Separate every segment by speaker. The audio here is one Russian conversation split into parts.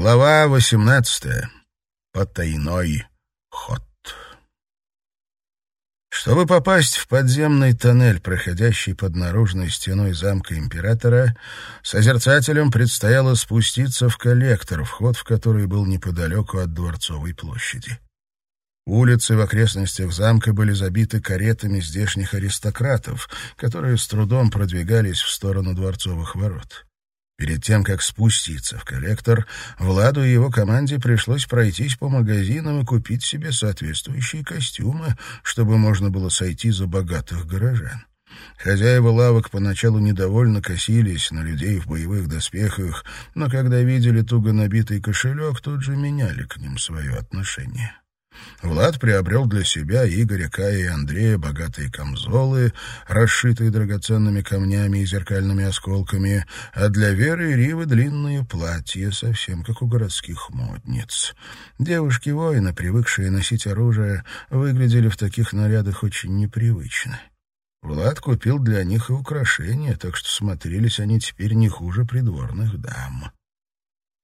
Speaker 1: Глава 18. Потайной ход. Чтобы попасть в подземный тоннель, проходящий под наружной стеной замка императора, созерцателям предстояло спуститься в коллектор, вход в который был неподалеку от Дворцовой площади. Улицы в окрестностях замка были забиты каретами здешних аристократов, которые с трудом продвигались в сторону дворцовых ворот. Перед тем, как спуститься в коллектор, Владу и его команде пришлось пройтись по магазинам и купить себе соответствующие костюмы, чтобы можно было сойти за богатых горожан. Хозяева лавок поначалу недовольно косились на людей в боевых доспехах, но когда видели туго набитый кошелек, тут же меняли к ним свое отношение. Влад приобрел для себя, Игоря, Кая и Андрея богатые камзолы, расшитые драгоценными камнями и зеркальными осколками, а для Веры и Ривы длинные платья, совсем как у городских модниц. Девушки-воины, привыкшие носить оружие, выглядели в таких нарядах очень непривычно. Влад купил для них и украшения, так что смотрелись они теперь не хуже придворных дам.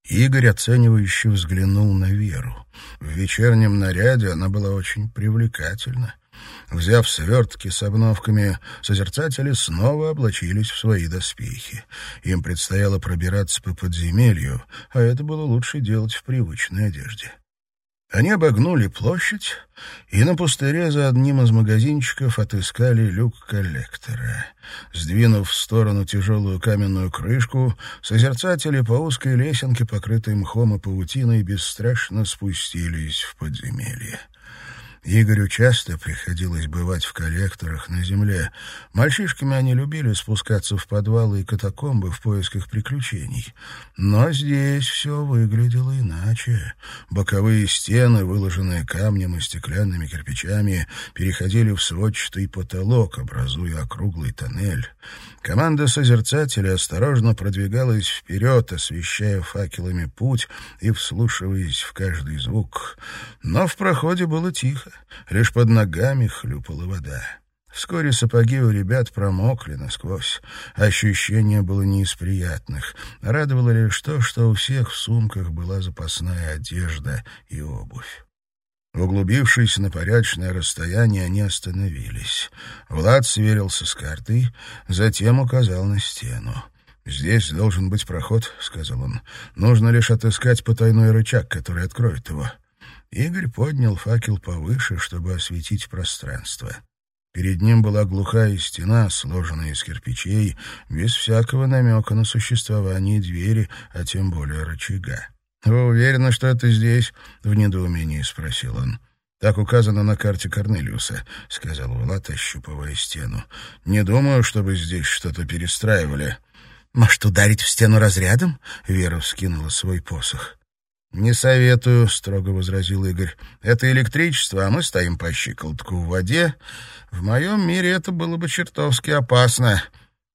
Speaker 1: Игорь оценивающе взглянул на Веру. В вечернем наряде она была очень привлекательна. Взяв свертки с обновками, созерцатели снова облачились в свои доспехи. Им предстояло пробираться по подземелью, а это было лучше делать в привычной одежде. Они обогнули площадь и на пустыре за одним из магазинчиков отыскали люк коллектора. Сдвинув в сторону тяжелую каменную крышку, созерцатели по узкой лесенке, покрытой мхом и паутиной, бесстрашно спустились в подземелье. Игорю часто приходилось бывать в коллекторах на земле. Мальчишками они любили спускаться в подвалы и катакомбы в поисках приключений. Но здесь все выглядело иначе. Боковые стены, выложенные камнем и стеклянными кирпичами, переходили в сводчатый потолок, образуя округлый тоннель. Команда созерцателей осторожно продвигалась вперед, освещая факелами путь и вслушиваясь в каждый звук. Но в проходе было тихо. Лишь под ногами хлюпала вода. Вскоре сапоги у ребят промокли насквозь. Ощущение было не из приятных. Радовало лишь то, что у всех в сумках была запасная одежда и обувь. Углубившись на порядочное расстояние, они остановились. Влад сверился с картой, затем указал на стену. «Здесь должен быть проход», — сказал он. «Нужно лишь отыскать потайной рычаг, который откроет его». Игорь поднял факел повыше, чтобы осветить пространство. Перед ним была глухая стена, сложенная из кирпичей, без всякого намека на существование двери, а тем более рычага. «Вы уверены, что это здесь?» — в недоумении спросил он. «Так указано на карте Корнелиуса», — сказал Влад, ощупывая стену. «Не думаю, чтобы здесь что-то перестраивали».
Speaker 2: «Может, ударить в стену разрядом?» — Вера вскинула свой посох.
Speaker 1: «Не советую», — строго возразил Игорь. «Это электричество, а мы стоим по щиколотку в воде. В моем мире это было бы чертовски опасно».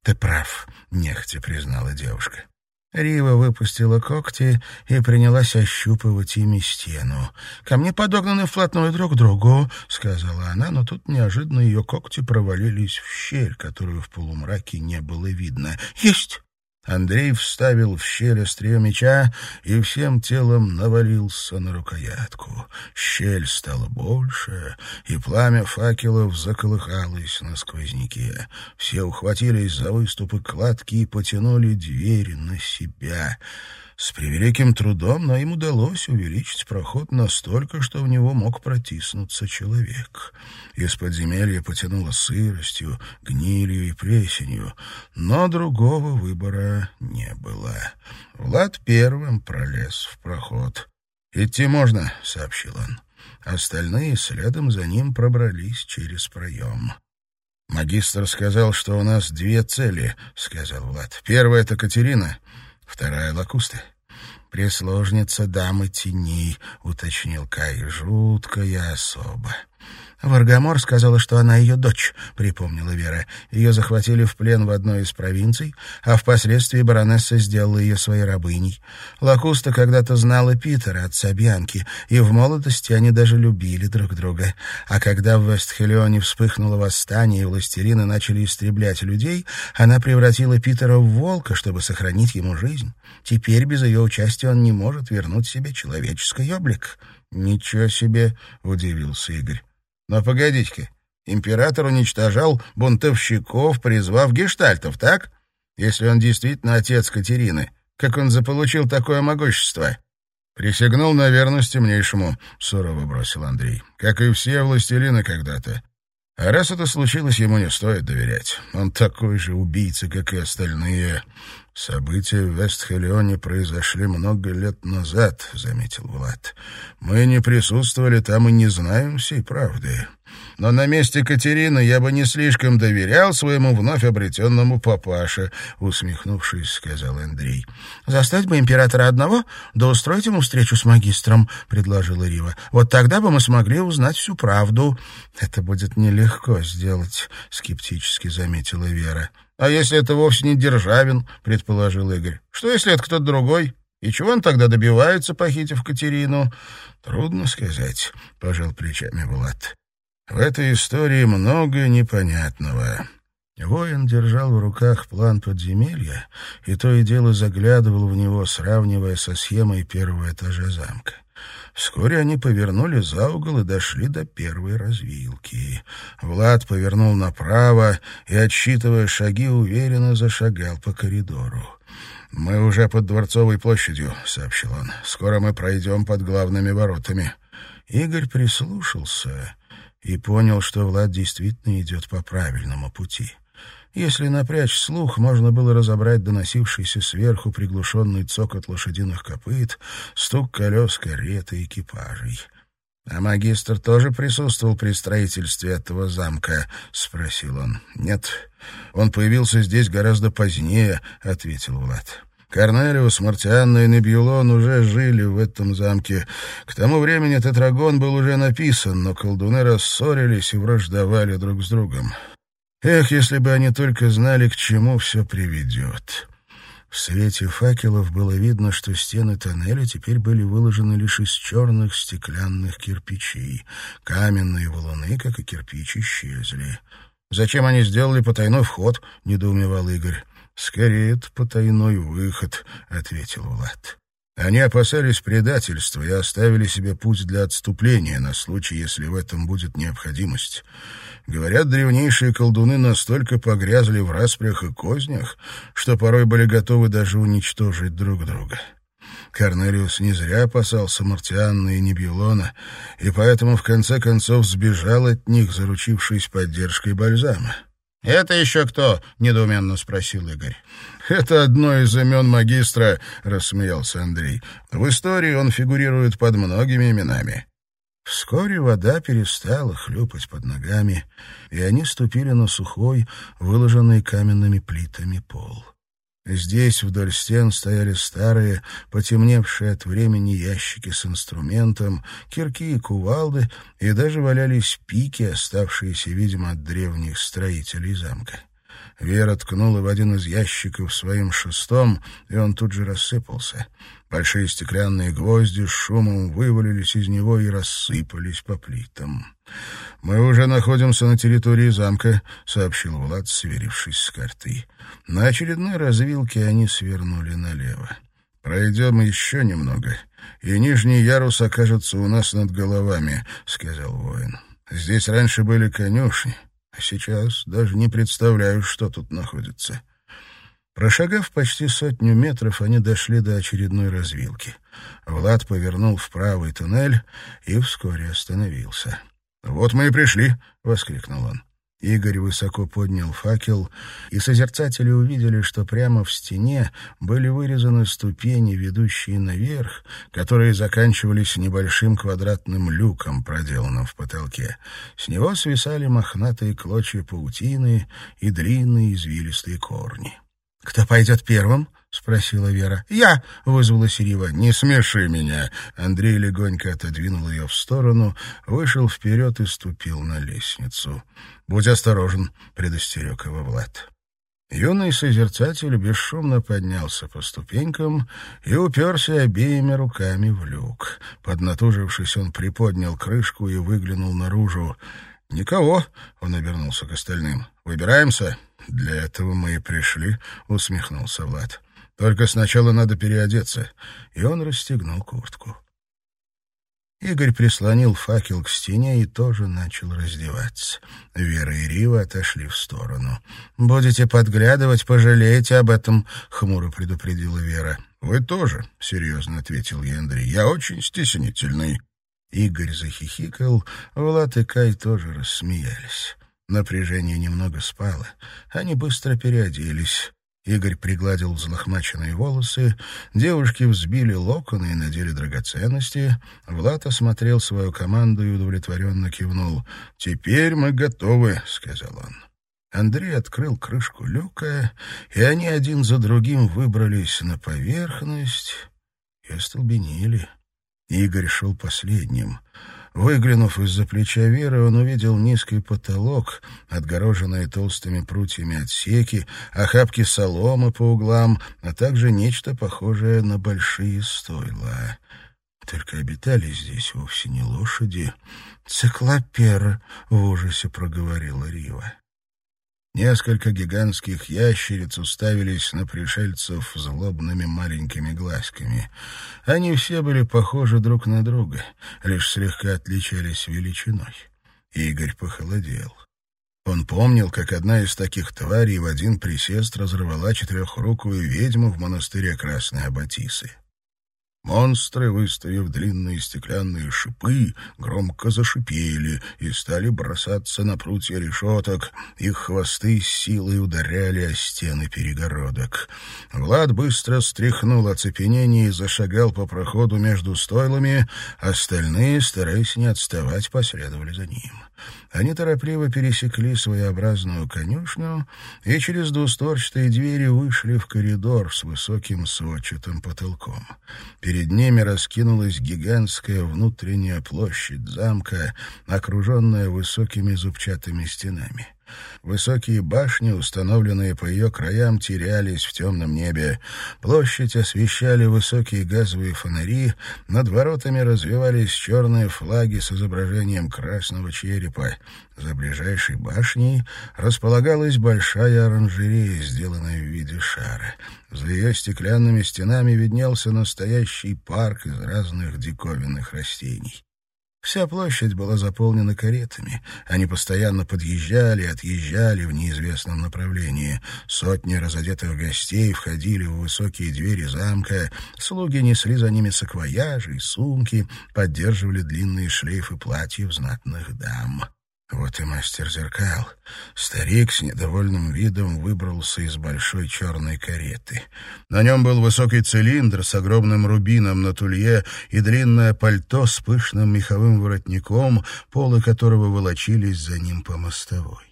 Speaker 2: «Ты прав», — нехотя признала девушка. Рива выпустила когти и принялась ощупывать ими стену. «Камни подогнаны вплотную друг к другу», — сказала она, но тут неожиданно ее когти провалились в щель, которую в полумраке не было видно. «Есть!»
Speaker 1: Андрей вставил в щель острие меча и всем телом навалился на рукоятку. Щель стала больше, и пламя факелов заколыхалось на сквозняке. Все ухватились за выступы кладки и потянули дверь на себя — с превеликим трудом, но им удалось увеличить проход настолько, что в него мог протиснуться человек. Из подземелья потянуло сыростью, гнилью и плесенью, но другого выбора не было. Влад первым пролез в проход. «Идти можно», — сообщил он. Остальные следом за ним пробрались через проем. «Магистр сказал, что у нас две цели», — сказал Влад. «Первая — это Катерина, вторая — Лакуста.
Speaker 2: «Прислужница дамы теней», — уточнил Кай, — «жуткая особа». «Варгамор сказала, что она ее дочь», — припомнила Вера. «Ее захватили в плен в одной из провинций, а впоследствии баронесса сделала ее своей рабыней. Лакуста когда-то знала Питера, отца Бьянки, и в молодости они даже любили друг друга. А когда в Вестхелионе вспыхнуло восстание и властелины начали истреблять людей, она превратила Питера в волка, чтобы сохранить ему жизнь. Теперь без ее участия он не может вернуть себе человеческий облик».
Speaker 1: «Ничего себе!» — удивился Игорь. Но погодите-ка, император уничтожал бунтовщиков, призвав гештальтов, так? Если он действительно отец Катерины, как он заполучил такое могущество? Присягнул на верность темнейшему, — сурово бросил Андрей, — как и все властелины когда-то. А раз это случилось, ему не стоит доверять. Он такой же убийца, как и остальные. События в Вестхелионе произошли много лет назад, — заметил Влад. Мы не присутствовали там и не знаем всей правды. Но на месте Катерины я бы не слишком доверял своему вновь обретенному папаше, — усмехнувшись, сказал Андрей.
Speaker 2: — Застать бы императора одного, да устроить ему встречу с магистром, — предложила Рива. — Вот тогда бы мы смогли узнать всю правду.
Speaker 1: — Это будет нелегко сделать, — скептически заметила Вера. — А если это вовсе не Державин, — предположил Игорь. — Что, если это кто-то другой? И чего он тогда добивается, похитив Катерину? — Трудно сказать, — пожал плечами Влад. В этой истории много непонятного. Воин держал в руках план подземелья, и то и дело заглядывал в него, сравнивая со схемой первого этажа замка. Вскоре они повернули за угол и дошли до первой развилки. Влад повернул направо и, отсчитывая шаги, уверенно зашагал по коридору. «Мы уже под Дворцовой площадью», — сообщил он. «Скоро мы пройдем под главными воротами». Игорь прислушался и понял, что Влад действительно идет по правильному пути. Если напрячь слух, можно было разобрать доносившийся сверху приглушенный цокот лошадиных копыт, стук колес кареты экипажей. — А магистр тоже присутствовал при строительстве этого замка? — спросил он. — Нет, он появился здесь гораздо позднее, — ответил Влад. Корнелиус, Мартианна и Небьюлон уже жили в этом замке. К тому времени тетрагон был уже написан, но колдуны рассорились и враждовали друг с другом. Эх, если бы они только знали, к чему все приведет. В свете факелов было видно, что стены тоннеля теперь были выложены лишь из черных стеклянных кирпичей. Каменные валуны, как и кирпичи, исчезли. «Зачем они сделали потайной вход?» — недоумевал Игорь. «Скорее, это потайной выход», — ответил Влад. Они опасались предательства и оставили себе путь для отступления на случай, если в этом будет необходимость. Говорят, древнейшие колдуны настолько погрязли в распрях и кознях, что порой были готовы даже уничтожить друг друга. Корнелиус не зря опасался Мартианна и Небьюлона, и поэтому в конце концов сбежал от них, заручившись поддержкой Бальзама.
Speaker 2: «Это еще кто?» — недоуменно спросил Игорь.
Speaker 1: «Это одно из имен магистра», — рассмеялся Андрей. «В истории он фигурирует под многими именами». Вскоре вода перестала хлюпать под ногами, и они ступили на сухой, выложенный каменными плитами пол. Здесь вдоль стен стояли старые, потемневшие от времени ящики с инструментом, кирки и кувалды, и даже валялись пики, оставшиеся, видимо, от древних строителей замка. Вера ткнула в один из ящиков своим шестом, и он тут же рассыпался. Большие стеклянные гвозди с шумом вывалились из него и рассыпались по плитам. «Мы уже находимся на территории замка», — сообщил Влад, сверившись с картой. На очередной развилке они свернули налево. «Пройдем еще немного, и нижний ярус окажется у нас над головами», — сказал воин. «Здесь раньше были конюшни, сейчас даже не представляю, что тут находится». Прошагав почти сотню метров, они дошли до очередной развилки. Влад повернул в правый туннель и вскоре остановился. «Вот мы и пришли!» — воскликнул он. Игорь высоко поднял факел, и созерцатели увидели, что прямо в стене были вырезаны ступени, ведущие наверх, которые заканчивались небольшим квадратным люком, проделанным в потолке. С него свисали мохнатые клочья паутины и длинные извилистые корни.
Speaker 2: «Кто пойдет первым?» — спросила Вера. «Я!» — вызвалась Рива. «Не смеши меня!» Андрей легонько отодвинул ее в сторону, вышел вперед и ступил на лестницу. «Будь осторожен!» — предостерег его Влад. Юный созерцатель бесшумно поднялся по ступенькам и уперся обеими руками в люк. Поднатужившись, он приподнял крышку и выглянул наружу. «Никого», — он обернулся к остальным. «Выбираемся?» «Для этого мы и пришли», — усмехнулся Влад. «Только сначала надо переодеться». И он расстегнул куртку. Игорь прислонил факел к стене и тоже начал раздеваться. Вера и Рива отошли в сторону. «Будете подглядывать, пожалеете об этом», — хмуро предупредила Вера. «Вы тоже», — серьезно ответил ей Андрей. «Я очень стеснительный». Игорь захихикал, Влад и Кай тоже рассмеялись. Напряжение немного спало. Они быстро переоделись. Игорь пригладил взлохмаченные волосы, девушки взбили локоны и надели драгоценности. Влад осмотрел свою команду и удовлетворенно кивнул. «Теперь мы готовы», — сказал он. Андрей открыл крышку люка, и они один за другим выбрались на поверхность и остолбенели. Игорь шел последним. Выглянув из-за плеча Веры, он увидел низкий потолок, отгороженные толстыми прутьями отсеки, охапки соломы по углам, а также нечто похожее на большие стойла. Только обитали здесь вовсе не лошади. «Циклопер», — в ужасе проговорила Рива. Несколько гигантских ящериц уставились на пришельцев злобными маленькими глазками. Они все были похожи друг на друга, лишь слегка отличались величиной. Игорь похолодел. Он помнил, как одна из таких тварей в один присест разорвала четырехрукую ведьму в монастыре Красной Аббатисы. Монстры, выставив длинные стеклянные шипы, громко зашипели и стали бросаться на прутья решеток. Их хвосты с силой ударяли о стены перегородок. Влад быстро стряхнул оцепенение и зашагал по проходу между стойлами, остальные, стараясь не отставать, последовали за ним. Они торопливо пересекли своеобразную конюшню и через двустворчатые двери вышли в коридор с высоким сводчатым потолком. Перед ними раскинулась гигантская внутренняя площадь замка, окруженная высокими зубчатыми стенами. Высокие башни, установленные по ее краям, терялись в темном небе. Площадь освещали высокие газовые фонари, над воротами развивались черные флаги с изображением красного черепа. За ближайшей башней располагалась большая оранжерея, сделанная в виде шара. За ее стеклянными стенами виднелся настоящий парк из разных диковинных растений. Вся площадь была заполнена каретами. Они постоянно подъезжали и отъезжали в неизвестном направлении. Сотни разодетых гостей входили в высокие двери замка. Слуги несли за ними саквояжи и сумки, поддерживали длинные шлейфы платьев знатных дам. Вот и мастер зеркал. Старик с недовольным видом выбрался из большой черной кареты. На нем был высокий цилиндр с огромным рубином на тулье и длинное пальто с пышным меховым воротником, полы которого волочились за ним по мостовой.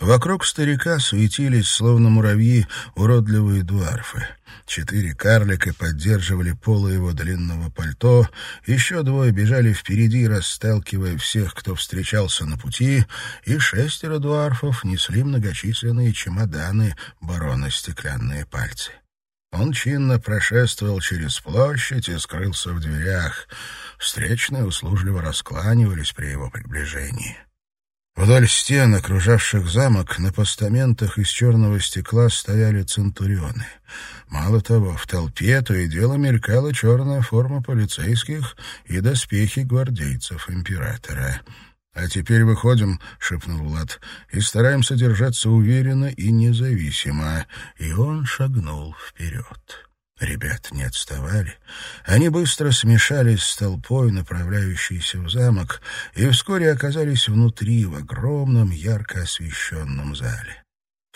Speaker 2: Вокруг старика суетились, словно муравьи, уродливые дуарфы. Четыре карлика поддерживали полы его длинного пальто, еще двое бежали впереди, расталкивая всех, кто встречался на пути, и шестеро дуарфов несли многочисленные чемоданы барона «Стеклянные пальцы». Он чинно прошествовал через площадь и скрылся в дверях. Встречные услужливо раскланивались при его приближении. Вдоль стен, окружавших замок, на постаментах из черного стекла стояли центурионы. Мало того, в толпе то и дело мелькала черная форма полицейских и доспехи гвардейцев императора. «А теперь выходим», — шепнул Влад, — «и стараемся держаться уверенно и независимо». И он шагнул вперед. Ребята не отставали. Они быстро смешались с толпой, направляющейся в замок, и вскоре оказались внутри, в огромном ярко освещенном зале.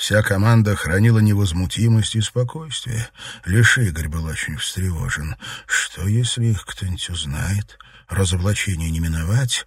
Speaker 1: Вся команда хранила невозмутимость и спокойствие. Лишь Игорь был очень встревожен. Что, если их кто-нибудь узнает? Разоблачение не миновать?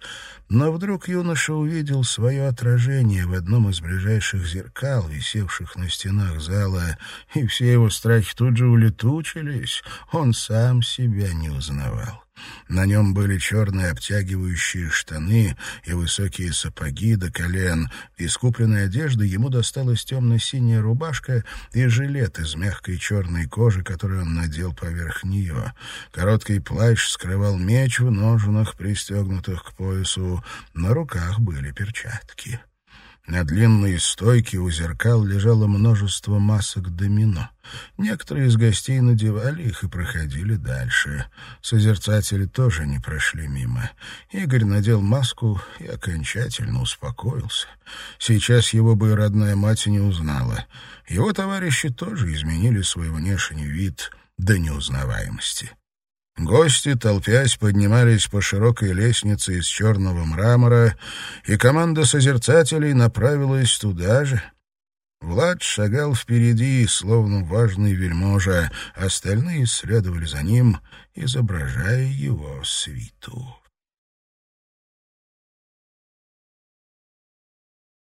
Speaker 1: Но вдруг юноша увидел свое отражение в одном из ближайших зеркал, висевших на стенах зала, и все его страхи тут же улетучились. Он сам себя не узнавал. На нем были черные обтягивающие штаны и высокие сапоги до колен. Из купленной одежды ему досталась темно-синяя рубашка и жилет из мягкой черной кожи, который он надел поверх нее. Короткий плащ скрывал меч в ножнах, пристегнутых к поясу. На руках были перчатки. На длинной стойке у зеркал лежало множество масок домино. Некоторые из гостей надевали их и проходили дальше. Созерцатели тоже не прошли мимо. Игорь надел маску и окончательно успокоился. Сейчас его бы и родная мать не узнала. Его товарищи тоже изменили свой внешний вид до неузнаваемости. Гости, толпясь, поднимались по широкой лестнице из черного мрамора, и команда созерцателей направилась туда же. Влад шагал впереди, словно важный вельможа, остальные следовали за ним, изображая его свиту.